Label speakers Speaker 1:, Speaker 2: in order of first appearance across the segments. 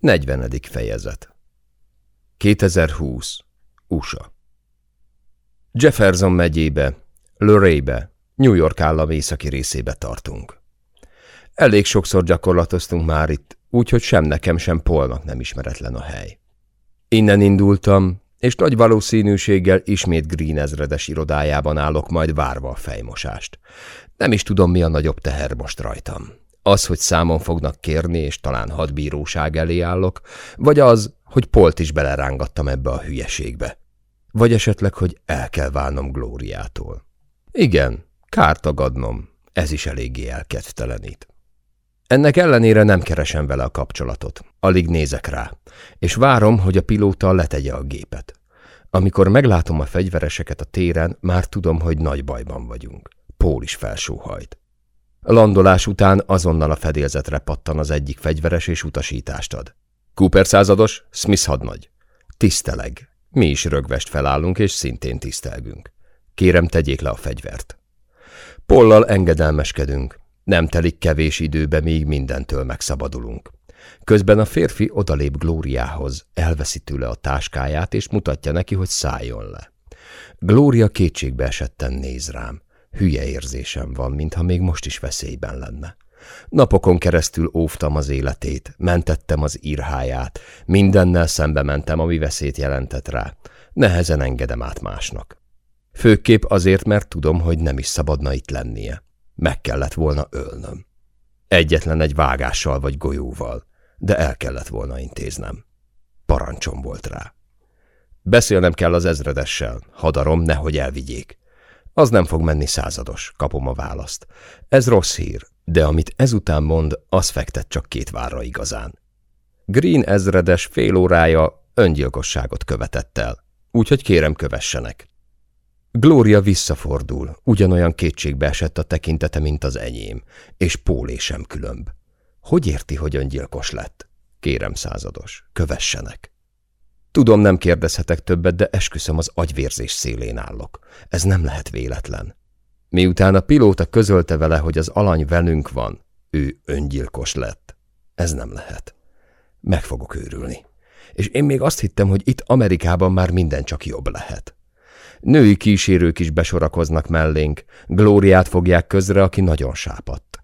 Speaker 1: 40. fejezet 2020. USA Jefferson megyébe, Luray-be, New York állam északi részébe tartunk. Elég sokszor gyakorlatoztunk már itt, úgyhogy sem nekem, sem Polnak nem ismeretlen a hely. Innen indultam, és nagy valószínűséggel ismét Green ezredes irodájában állok majd várva a fejmosást. Nem is tudom, mi a nagyobb teher most rajtam. Az, hogy számon fognak kérni, és talán hadbíróság elé állok, vagy az, hogy Polt is belerángattam ebbe a hülyeségbe. Vagy esetleg, hogy el kell válnom Glóriától. Igen, kárt tagadnom, ez is eléggé elkedvtelenít. Ennek ellenére nem keresem vele a kapcsolatot, alig nézek rá, és várom, hogy a pilóta letegye a gépet. Amikor meglátom a fegyvereseket a téren, már tudom, hogy nagy bajban vagyunk. Pól is felsóhajt. Landolás után azonnal a fedélzetre pattan az egyik fegyveres és utasítást ad. Cooper százados, Smith hadnagy. Tiszteleg. Mi is rögvest felállunk, és szintén tisztelgünk. Kérem, tegyék le a fegyvert. Pollal engedelmeskedünk. Nem telik kevés időbe, míg mindentől megszabadulunk. Közben a férfi odalép Glóriához, elveszi tőle a táskáját, és mutatja neki, hogy szálljon le. Glória kétségbe esetten néz rám. Hülye érzésem van, mintha még most is veszélyben lenne. Napokon keresztül óvtam az életét, mentettem az írháját, mindennel szembe mentem, ami veszélyt jelentett rá. Nehezen engedem át másnak. Főképp azért, mert tudom, hogy nem is szabadna itt lennie. Meg kellett volna ölnöm. Egyetlen egy vágással vagy golyóval, de el kellett volna intéznem. Parancsom volt rá. Beszélnem kell az ezredessel, hadarom, nehogy elvigyék. Az nem fog menni százados, kapom a választ. Ez rossz hír, de amit ezután mond, az fektet csak két várra igazán. Green ezredes fél órája öngyilkosságot követett el, úgyhogy kérem kövessenek. Gloria visszafordul, ugyanolyan kétségbe esett a tekintete, mint az enyém, és Pólé sem különb. Hogy érti, hogy öngyilkos lett? Kérem százados, kövessenek. Tudom, nem kérdezhetek többet, de esküszöm az agyvérzés szélén állok. Ez nem lehet véletlen. Miután a pilóta közölte vele, hogy az alany velünk van, ő öngyilkos lett. Ez nem lehet. Meg fogok őrülni. És én még azt hittem, hogy itt Amerikában már minden csak jobb lehet. Női kísérők is besorakoznak mellénk, Glóriát fogják közre, aki nagyon sápadt.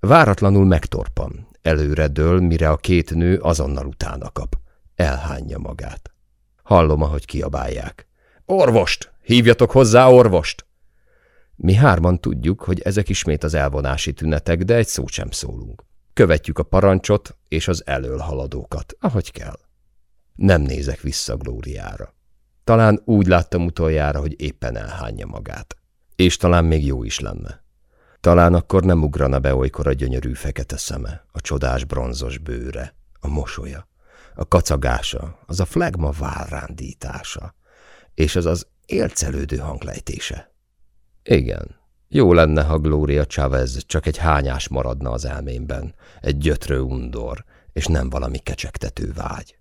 Speaker 1: Váratlanul megtorpan, előre dől, mire a két nő azonnal utána kap. Elhányja magát. Hallom, ahogy kiabálják. Orvost! Hívjatok hozzá orvost! Mi hárman tudjuk, hogy ezek ismét az elvonási tünetek, de egy szót sem szólunk. Követjük a parancsot és az elől haladókat, ahogy kell. Nem nézek vissza Glóriára. Talán úgy láttam utoljára, hogy éppen elhányja magát. És talán még jó is lenne. Talán akkor nem ugrana be olykor a gyönyörű fekete szeme, a csodás bronzos bőre, a mosolya, a kacagása, az a flagma válrándítása, és az az élcelődő hanglejtése. Igen, jó lenne, ha Gloria Chavez csak egy hányás maradna az elmémben, egy gyötrő undor, és nem valami kecsegtető vágy.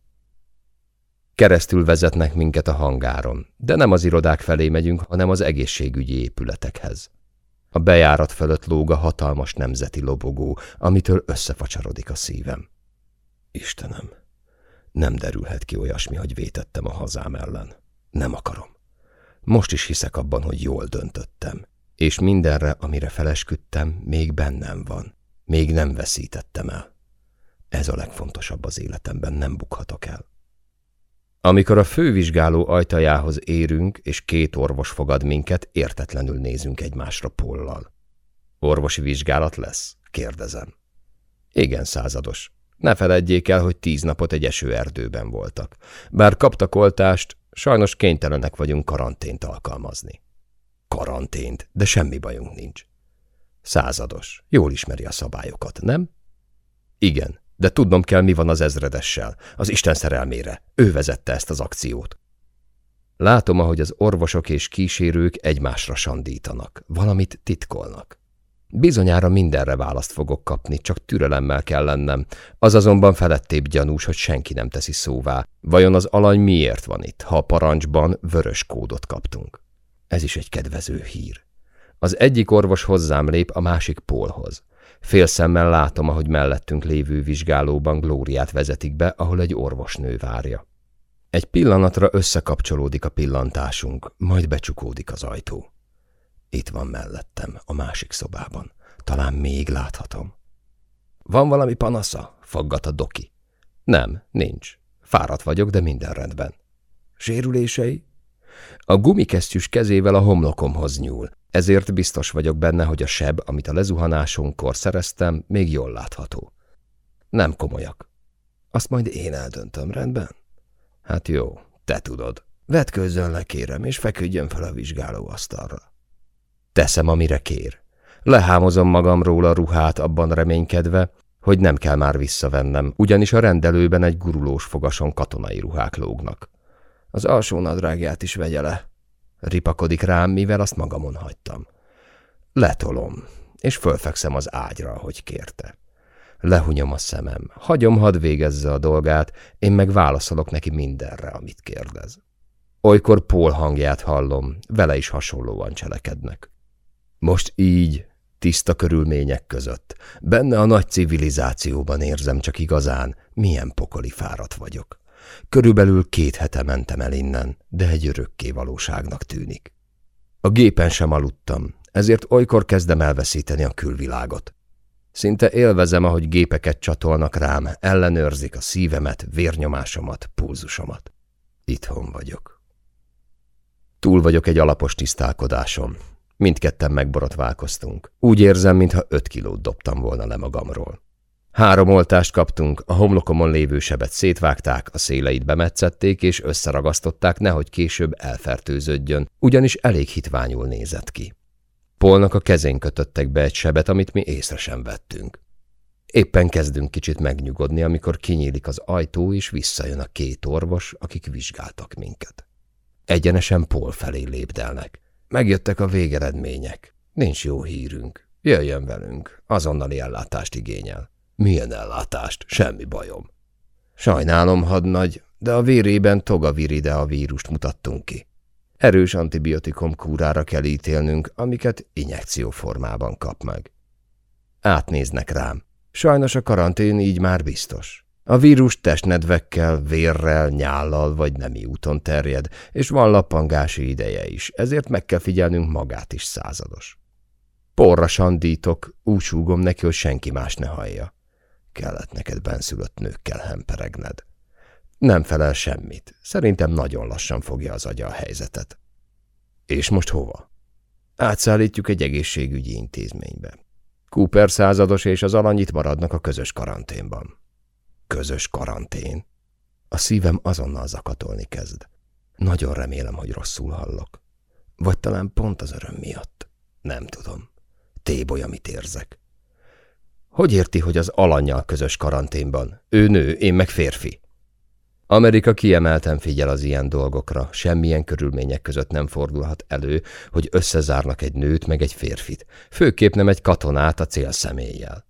Speaker 1: Keresztül vezetnek minket a hangáron, de nem az irodák felé megyünk, hanem az egészségügyi épületekhez. A bejárat fölött lóg a hatalmas nemzeti lobogó, amitől összefacsarodik a szívem. Istenem, nem derülhet ki olyasmi, hogy vétettem a hazám ellen. Nem akarom. Most is hiszek abban, hogy jól döntöttem, és mindenre, amire felesküdtem, még bennem van. Még nem veszítettem el. Ez a legfontosabb az életemben, nem bukhatok el. Amikor a fővizsgáló ajtajához érünk, és két orvos fogad minket, értetlenül nézünk egymásra pollal. Orvosi vizsgálat lesz? kérdezem. Igen, százados. Ne feledjék el, hogy tíz napot egy esőerdőben voltak. Bár kaptak oltást, sajnos kénytelenek vagyunk karantént alkalmazni. Karantént, de semmi bajunk nincs. Százados. Jól ismeri a szabályokat, nem? Igen, de tudnom kell, mi van az ezredessel, az Isten szerelmére. Ő vezette ezt az akciót. Látom, ahogy az orvosok és kísérők egymásra sandítanak, valamit titkolnak. Bizonyára mindenre választ fogok kapni, csak türelemmel kell lennem. Az azonban felettébb gyanús, hogy senki nem teszi szóvá. Vajon az alany miért van itt, ha a parancsban vörös kódot kaptunk? Ez is egy kedvező hír. Az egyik orvos hozzám lép, a másik Pólhoz. Félszemmel látom, ahogy mellettünk lévő vizsgálóban Glóriát vezetik be, ahol egy orvosnő várja. Egy pillanatra összekapcsolódik a pillantásunk, majd becsukódik az ajtó. Itt van mellettem, a másik szobában. Talán még láthatom. Van valami panasza? Faggat a doki. Nem, nincs. Fáradt vagyok, de minden rendben. Sérülései? A gumikesztyűs kezével a homlokomhoz nyúl, ezért biztos vagyok benne, hogy a seb, amit a lezuhanásonkkor szereztem, még jól látható. Nem komolyak. Azt majd én eldöntöm, rendben? Hát jó, te tudod. Vetkőzzön le, kérem, és feküdjön fel a vizsgálóasztalra. Teszem, amire kér. Lehámozom magamról a ruhát abban reménykedve, hogy nem kell már visszavennem, ugyanis a rendelőben egy gurulós fogason katonai ruhák lógnak. Az alsó nadrágját is vegye le. Ripakodik rám, mivel azt magamon hagytam. Letolom, és fölfekszem az ágyra, ahogy kérte. Lehunyom a szemem, hagyom, hadd végezze a dolgát, én meg válaszolok neki mindenre, amit kérdez. Olykor Pól hangját hallom, vele is hasonlóan cselekednek. Most így, tiszta körülmények között, benne a nagy civilizációban érzem csak igazán, milyen pokoli fáradt vagyok. Körülbelül két hete mentem el innen, de egy örökké valóságnak tűnik. A gépen sem aludtam, ezért olykor kezdem elveszíteni a külvilágot. Szinte élvezem, ahogy gépeket csatolnak rám, ellenőrzik a szívemet, vérnyomásomat, pulzusomat. Itthon vagyok. Túl vagyok egy alapos tisztálkodásom. Mindketten megborotválkoztunk. Úgy érzem, mintha öt kilót dobtam volna le magamról. Három oltást kaptunk, a homlokomon lévő sebet szétvágták, a széleit bemetszették és összeragasztották, nehogy később elfertőződjön, ugyanis elég hitványul nézett ki. Polnak a kezén kötöttek be egy sebet, amit mi észre sem vettünk. Éppen kezdünk kicsit megnyugodni, amikor kinyílik az ajtó, és visszajön a két orvos, akik vizsgáltak minket. Egyenesen Pol felé lépdelnek. Megjöttek a végeredmények. Nincs jó hírünk. Jöjjön velünk. Azonnali ellátást igényel. Milyen ellátást? Semmi bajom. Sajnálom, hadnagy, de a vérében togaviride a vírust mutattunk ki. Erős antibiotikum kúrára kell ítélnünk, amiket injekció formában kap meg. Átnéznek rám. Sajnos a karantén így már biztos. A vírus testnedvekkel, vérrel, nyállal vagy nemi úton terjed, és van lappangási ideje is, ezért meg kell figyelnünk magát is százados. Porra sandítok, úgy súgom neki, hogy senki más ne hallja. Kellett neked benszülött nőkkel hemperegned. Nem felel semmit. Szerintem nagyon lassan fogja az agya a helyzetet. És most hova? Átszállítjuk egy egészségügyi intézménybe. Cooper százados és az alany itt maradnak a közös karanténban. Közös karantén? A szívem azonnal zakatolni kezd. Nagyon remélem, hogy rosszul hallok. Vagy talán pont az öröm miatt. Nem tudom. Téboly, amit érzek. Hogy érti, hogy az alanyjal közös karanténban? Ő nő, én meg férfi. Amerika kiemelten figyel az ilyen dolgokra, semmilyen körülmények között nem fordulhat elő, hogy összezárnak egy nőt meg egy férfit, főképp nem egy katonát a célszemélyjel.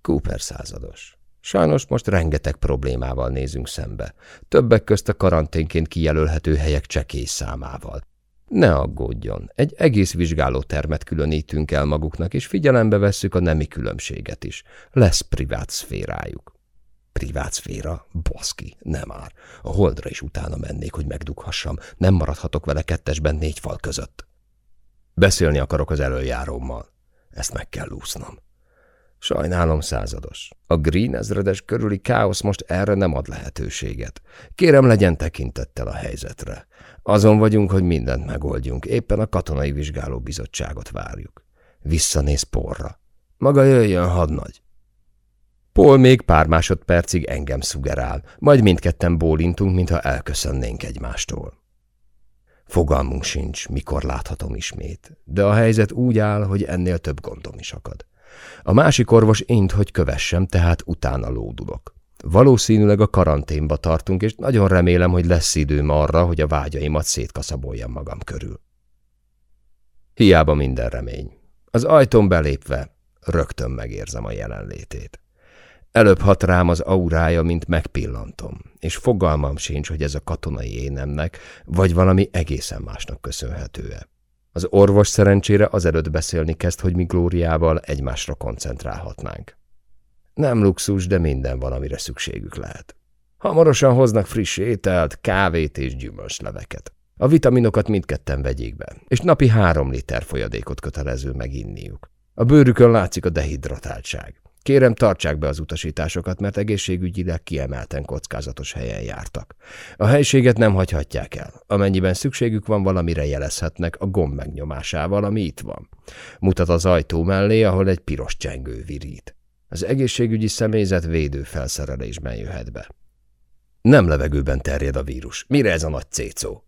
Speaker 1: Cooper százados. Sajnos most rengeteg problémával nézünk szembe, többek közt a karanténként kijelölhető helyek csekély számával. Ne aggódjon, egy egész vizsgálótermet különítünk el maguknak, és figyelembe vesszük a nemi különbséget is. Lesz privát szférájuk. Privát szféra? Baszki, nem már. A holdra is utána mennék, hogy megdughassam. Nem maradhatok vele kettesben négy fal között. Beszélni akarok az előjárómmal. Ezt meg kell úsznom. Sajnálom, százados. A Green ezredes körüli káosz most erre nem ad lehetőséget. Kérem, legyen tekintettel a helyzetre. Azon vagyunk, hogy mindent megoldjunk. Éppen a katonai vizsgálóbizottságot várjuk. Visszanéz porra. Maga jöjjön, hadnagy. Paul még pár másodpercig engem szugerál, majd mindketten bólintunk, mintha elköszönnénk egymástól. Fogalmunk sincs, mikor láthatom ismét, de a helyzet úgy áll, hogy ennél több gondom is akad. A másik orvos int, hogy kövessem, tehát utána lódulok. Valószínűleg a karanténba tartunk, és nagyon remélem, hogy lesz időm arra, hogy a vágyaimat szétkaszaboljam magam körül. Hiába minden remény. Az ajtón belépve rögtön megérzem a jelenlétét. Előbb hat rám az aurája, mint megpillantom, és fogalmam sincs, hogy ez a katonai énemnek, vagy valami egészen másnak köszönhető-e. Az orvos szerencsére azelőtt beszélni kezd, hogy mi Glóriával egymásra koncentrálhatnánk. Nem luxus, de minden van, amire szükségük lehet. Hamarosan hoznak friss ételt, kávét és gyümölcsleveket. A vitaminokat mindketten vegyék be, és napi három liter folyadékot kötelező meginniuk. A bőrükön látszik a dehidratáltság. Kérem, tartsák be az utasításokat, mert egészségügyileg kiemelten kockázatos helyen jártak. A helységet nem hagyhatják el. Amennyiben szükségük van valamire jelezhetnek a gomb megnyomásával, ami itt van. Mutat az ajtó mellé, ahol egy piros csengő virít. Az egészségügyi személyzet védő felszerelésben jöhet be. Nem levegőben terjed a vírus. Mire ez a nagy cécó?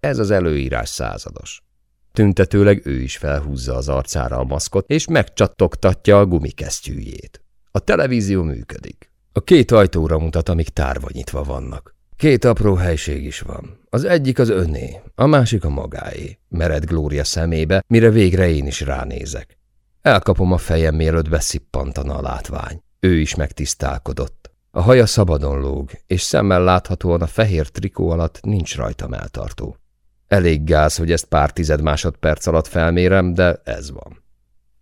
Speaker 1: Ez az előírás százados. Tüntetőleg ő is felhúzza az arcára a maszkot, és megcsattogtatja a gumikesztyűjét. A televízió működik. A két ajtóra mutat, amik tárva nyitva vannak. Két apró helység is van. Az egyik az öné, a másik a magáé. Mered Glória szemébe, mire végre én is ránézek. Elkapom a fejem, mielőtt beszippantana a látvány. Ő is megtisztálkodott. A haja szabadon lóg, és szemmel láthatóan a fehér trikó alatt nincs rajta melltartó. Elég gáz, hogy ezt pár tized másodperc alatt felmérem, de ez van.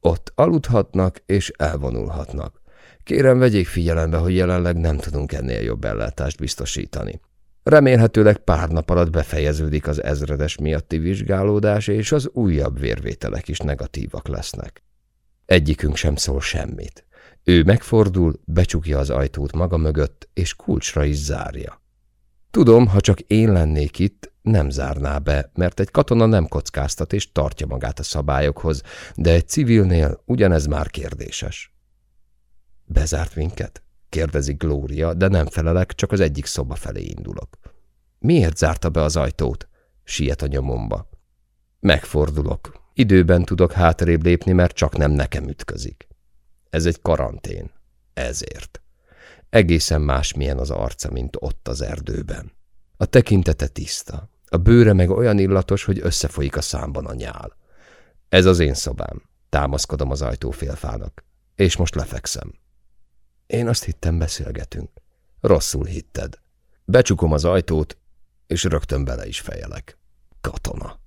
Speaker 1: Ott aludhatnak és elvonulhatnak. Kérem, vegyék figyelembe, hogy jelenleg nem tudunk ennél jobb ellátást biztosítani. Remélhetőleg pár nap alatt befejeződik az ezredes miatti vizsgálódás, és az újabb vérvételek is negatívak lesznek. Egyikünk sem szól semmit. Ő megfordul, becsukja az ajtót maga mögött, és kulcsra is zárja. Tudom, ha csak én lennék itt, nem zárná be, mert egy katona nem kockáztat és tartja magát a szabályokhoz, de egy civilnél ugyanez már kérdéses. Bezárt minket? kérdezi Glória, de nem felelek, csak az egyik szoba felé indulok. Miért zárta be az ajtót? siet a nyomomba. Megfordulok. Időben tudok hátrébb lépni, mert csak nem nekem ütközik. Ez egy karantén. Ezért. Egészen másmilyen az arca, mint ott az erdőben. A tekintete tiszta, a bőre meg olyan illatos, hogy összefolyik a számban a nyál. Ez az én szobám. Támaszkodom az ajtófélfának. És most lefekszem. Én azt hittem, beszélgetünk. Rosszul hitted. Becsukom az ajtót, és rögtön bele is fejelek. Katona.